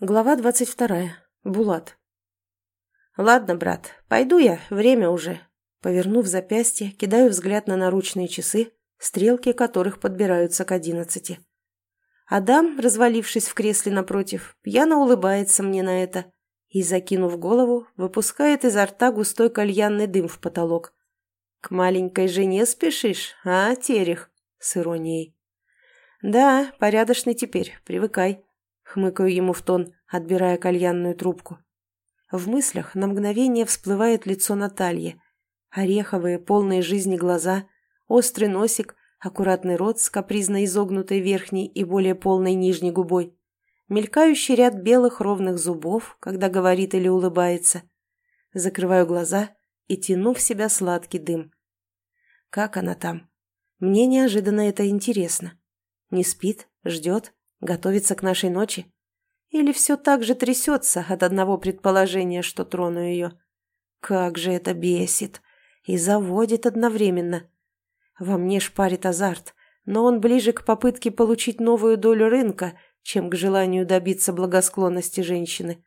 Глава двадцать вторая. Булат. «Ладно, брат, пойду я, время уже». Повернув запястье, кидаю взгляд на наручные часы, стрелки которых подбираются к одиннадцати. Адам, развалившись в кресле напротив, пьяно улыбается мне на это и, закинув голову, выпускает изо рта густой кальянный дым в потолок. «К маленькой жене спешишь, а, Терех?» с иронией. «Да, порядочный теперь, привыкай». Хмыкаю ему в тон, отбирая кальянную трубку. В мыслях на мгновение всплывает лицо Натальи. Ореховые, полные жизни глаза, острый носик, аккуратный рот с капризно изогнутой верхней и более полной нижней губой, мелькающий ряд белых ровных зубов, когда говорит или улыбается. Закрываю глаза и тяну в себя сладкий дым. Как она там? Мне неожиданно это интересно. Не спит, ждет, Готовится к нашей ночи? Или все так же трясется от одного предположения, что трону ее? Как же это бесит! И заводит одновременно. Во мне шпарит азарт, но он ближе к попытке получить новую долю рынка, чем к желанию добиться благосклонности женщины.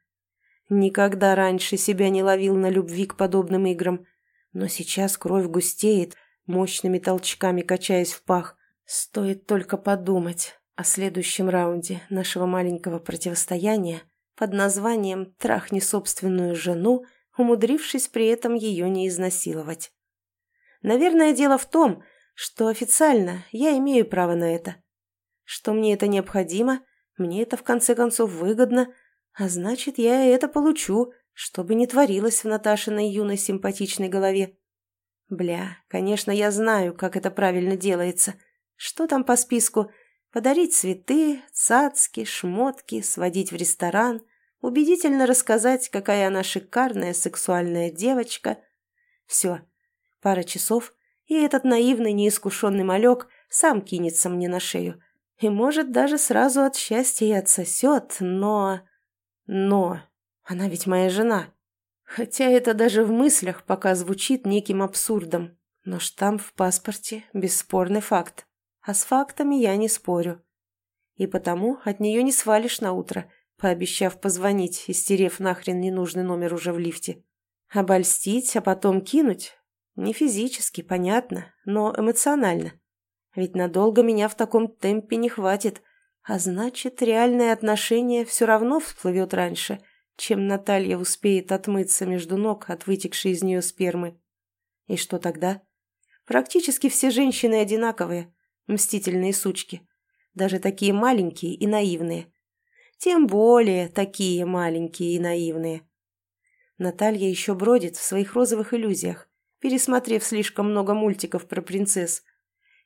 Никогда раньше себя не ловил на любви к подобным играм, но сейчас кровь густеет, мощными толчками качаясь в пах. Стоит только подумать о следующем раунде нашего маленького противостояния под названием «Трахни собственную жену», умудрившись при этом ее не изнасиловать. Наверное, дело в том, что официально я имею право на это. Что мне это необходимо, мне это в конце концов выгодно, а значит, я это получу, чтобы не творилось в Наташиной юной симпатичной голове. Бля, конечно, я знаю, как это правильно делается. Что там по списку? Подарить цветы, цацки, шмотки, сводить в ресторан, убедительно рассказать, какая она шикарная сексуальная девочка. Все, пара часов, и этот наивный неискушенный малек сам кинется мне на шею. И, может, даже сразу от счастья и отсосет, но... Но... Она ведь моя жена. Хотя это даже в мыслях пока звучит неким абсурдом. Но штамп в паспорте – бесспорный факт а с фактами я не спорю. И потому от нее не свалишь на утро, пообещав позвонить и стерев нахрен ненужный номер уже в лифте. Обольстить, а потом кинуть? Не физически, понятно, но эмоционально. Ведь надолго меня в таком темпе не хватит, а значит, реальное отношение все равно всплывет раньше, чем Наталья успеет отмыться между ног от вытекшей из нее спермы. И что тогда? Практически все женщины одинаковые – мстительные сучки. Даже такие маленькие и наивные. Тем более такие маленькие и наивные. Наталья еще бродит в своих розовых иллюзиях, пересмотрев слишком много мультиков про принцесс.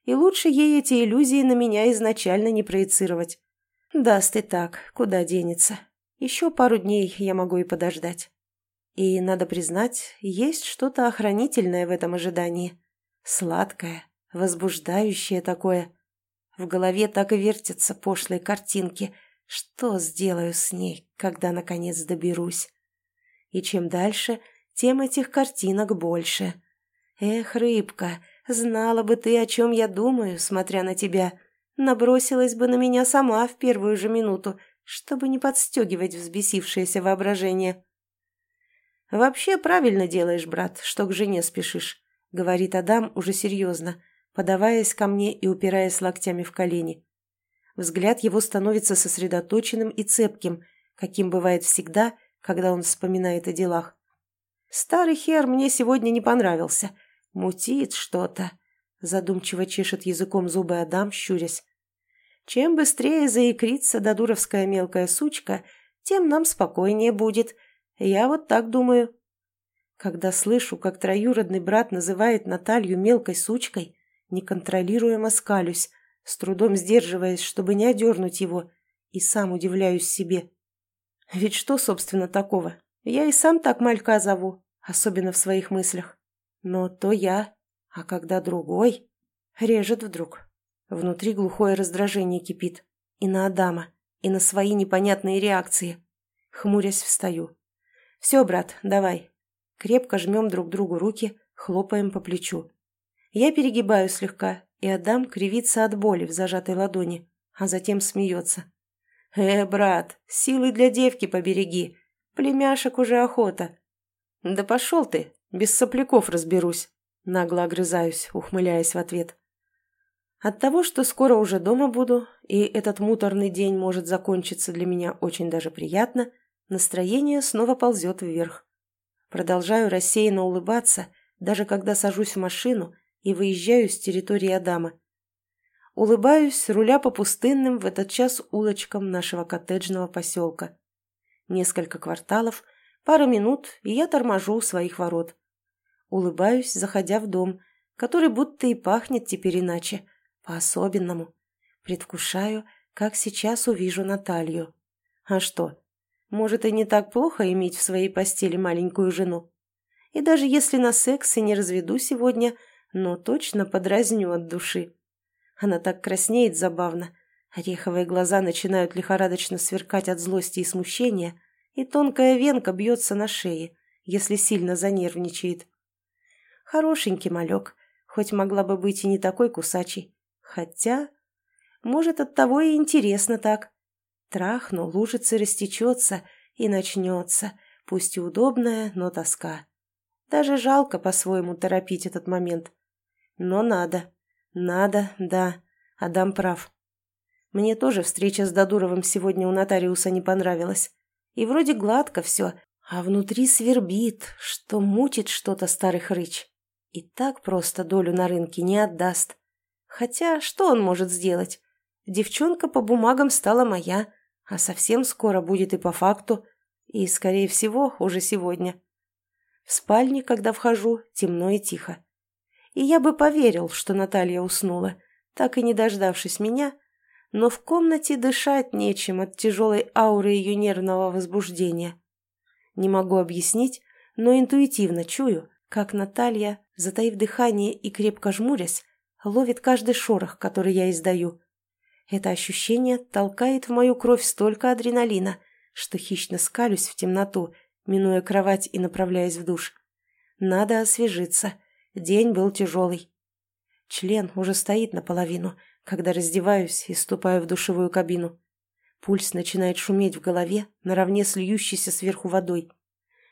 И лучше ей эти иллюзии на меня изначально не проецировать. Даст и так, куда денется. Еще пару дней я могу и подождать. И, надо признать, есть что-то охранительное в этом ожидании. Сладкое, возбуждающее такое. В голове так и вертятся пошлые картинки. Что сделаю с ней, когда наконец доберусь? И чем дальше, тем этих картинок больше. Эх, рыбка, знала бы ты, о чем я думаю, смотря на тебя. Набросилась бы на меня сама в первую же минуту, чтобы не подстегивать взбесившееся воображение. «Вообще правильно делаешь, брат, что к жене спешишь», — говорит Адам уже серьезно, — подаваясь ко мне и упираясь локтями в колени. Взгляд его становится сосредоточенным и цепким, каким бывает всегда, когда он вспоминает о делах. «Старый хер мне сегодня не понравился. Мутит что-то», — задумчиво чешет языком зубы Адам, щурясь. «Чем быстрее заикрится додуровская мелкая сучка, тем нам спокойнее будет. Я вот так думаю». Когда слышу, как троюродный брат называет Наталью мелкой сучкой, неконтролируемо скалюсь, с трудом сдерживаясь, чтобы не одернуть его, и сам удивляюсь себе. Ведь что, собственно, такого? Я и сам так малька зову, особенно в своих мыслях. Но то я, а когда другой, режет вдруг. Внутри глухое раздражение кипит. И на Адама, и на свои непонятные реакции. Хмурясь встаю. «Все, брат, давай». Крепко жмем друг другу руки, хлопаем по плечу. Я перегибаю слегка, и Адам кривится от боли в зажатой ладони, а затем смеется. «Э, брат, силы для девки побереги. Племяшек уже охота». «Да пошел ты, без сопляков разберусь», — нагло огрызаюсь, ухмыляясь в ответ. От того, что скоро уже дома буду, и этот муторный день может закончиться для меня очень даже приятно, настроение снова ползет вверх. Продолжаю рассеянно улыбаться, даже когда сажусь в машину и выезжаю с территории Адама. Улыбаюсь, руля по пустынным в этот час улочкам нашего коттеджного поселка. Несколько кварталов, пара минут, и я торможу у своих ворот. Улыбаюсь, заходя в дом, который будто и пахнет теперь иначе, по-особенному. Предвкушаю, как сейчас увижу Наталью. А что, может и не так плохо иметь в своей постели маленькую жену? И даже если на секс и не разведу сегодня, но точно подразню от души. Она так краснеет забавно. Ореховые глаза начинают лихорадочно сверкать от злости и смущения, и тонкая венка бьется на шее, если сильно занервничает. Хорошенький малек, хоть могла бы быть и не такой кусачий. Хотя, может, от того и интересно так. Трахну, лужица растечется и начнется, пусть и удобная, но тоска. Даже жалко по-своему торопить этот момент. Но надо. Надо, да. Адам прав. Мне тоже встреча с Дадуровым сегодня у нотариуса не понравилась. И вроде гладко все, а внутри свербит, что мутит что-то старый хрыч. И так просто долю на рынке не отдаст. Хотя, что он может сделать? Девчонка по бумагам стала моя, а совсем скоро будет и по факту, и, скорее всего, уже сегодня. В спальне, когда вхожу, темно и тихо. И я бы поверил, что Наталья уснула, так и не дождавшись меня, но в комнате дышать нечем от тяжелой ауры ее нервного возбуждения. Не могу объяснить, но интуитивно чую, как Наталья, затаив дыхание и крепко жмурясь, ловит каждый шорох, который я издаю. Это ощущение толкает в мою кровь столько адреналина, что хищно скалюсь в темноту, минуя кровать и направляясь в душ. Надо освежиться. День был тяжелый. Член уже стоит наполовину, когда раздеваюсь и ступаю в душевую кабину. Пульс начинает шуметь в голове, наравне с льющейся сверху водой.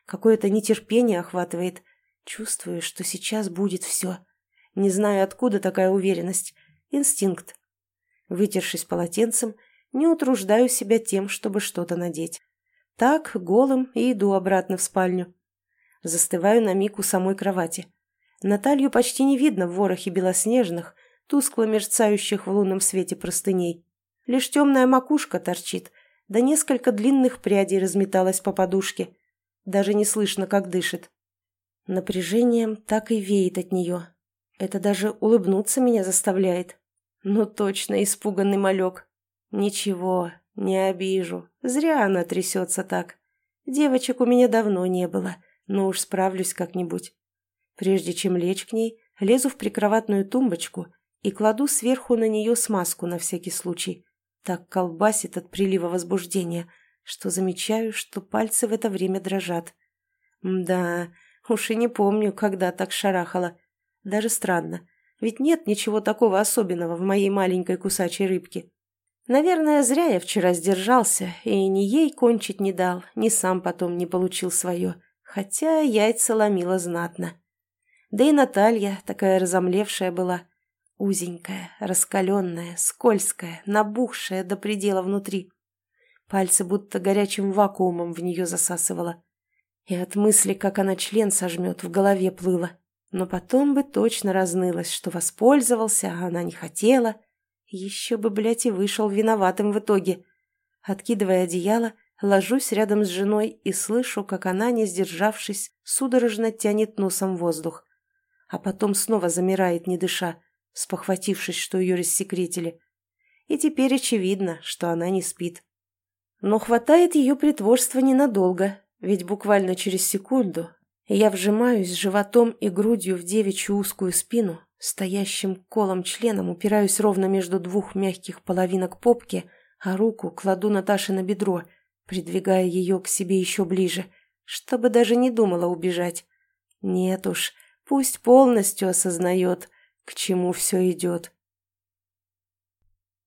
Какое-то нетерпение охватывает. Чувствую, что сейчас будет все. Не знаю, откуда такая уверенность. Инстинкт. Вытершись полотенцем, не утруждаю себя тем, чтобы что-то надеть. Так, голым, и иду обратно в спальню. Застываю на миг у самой кровати. Наталью почти не видно в ворохе белоснежных, тускло мерцающих в лунном свете простыней. Лишь темная макушка торчит, да несколько длинных прядей разметалась по подушке. Даже не слышно, как дышит. Напряжением так и веет от нее, это даже улыбнуться меня заставляет. Ну точно, испуганный малек. Ничего, не обижу. Зря она трясется так. Девочек у меня давно не было, но уж справлюсь как-нибудь. Прежде чем лечь к ней, лезу в прикроватную тумбочку и кладу сверху на нее смазку на всякий случай. Так колбасит от прилива возбуждения, что замечаю, что пальцы в это время дрожат. Да, уж и не помню, когда так шарахало. Даже странно, ведь нет ничего такого особенного в моей маленькой кусачей рыбке. Наверное, зря я вчера сдержался и ни ей кончить не дал, ни сам потом не получил свое, хотя яйца ломила знатно. Да и Наталья такая разомлевшая была, узенькая, раскаленная, скользкая, набухшая до предела внутри. Пальцы будто горячим вакуумом в нее засасывала. И от мысли, как она член сожмет, в голове плыло. Но потом бы точно разнылась, что воспользовался, а она не хотела. Еще бы, блядь, и вышел виноватым в итоге. Откидывая одеяло, ложусь рядом с женой и слышу, как она, не сдержавшись, судорожно тянет носом воздух. А потом снова замирает, не дыша, спохватившись, что ее рассекретили. И теперь очевидно, что она не спит. Но хватает ее притворства ненадолго, ведь буквально через секунду я вжимаюсь животом и грудью в девичью узкую спину, стоящим колом членом упираюсь ровно между двух мягких половинок попки, а руку кладу Наташе на бедро, придвигая ее к себе еще ближе, чтобы даже не думала убежать. Нет уж, пусть полностью осознает, к чему все идет.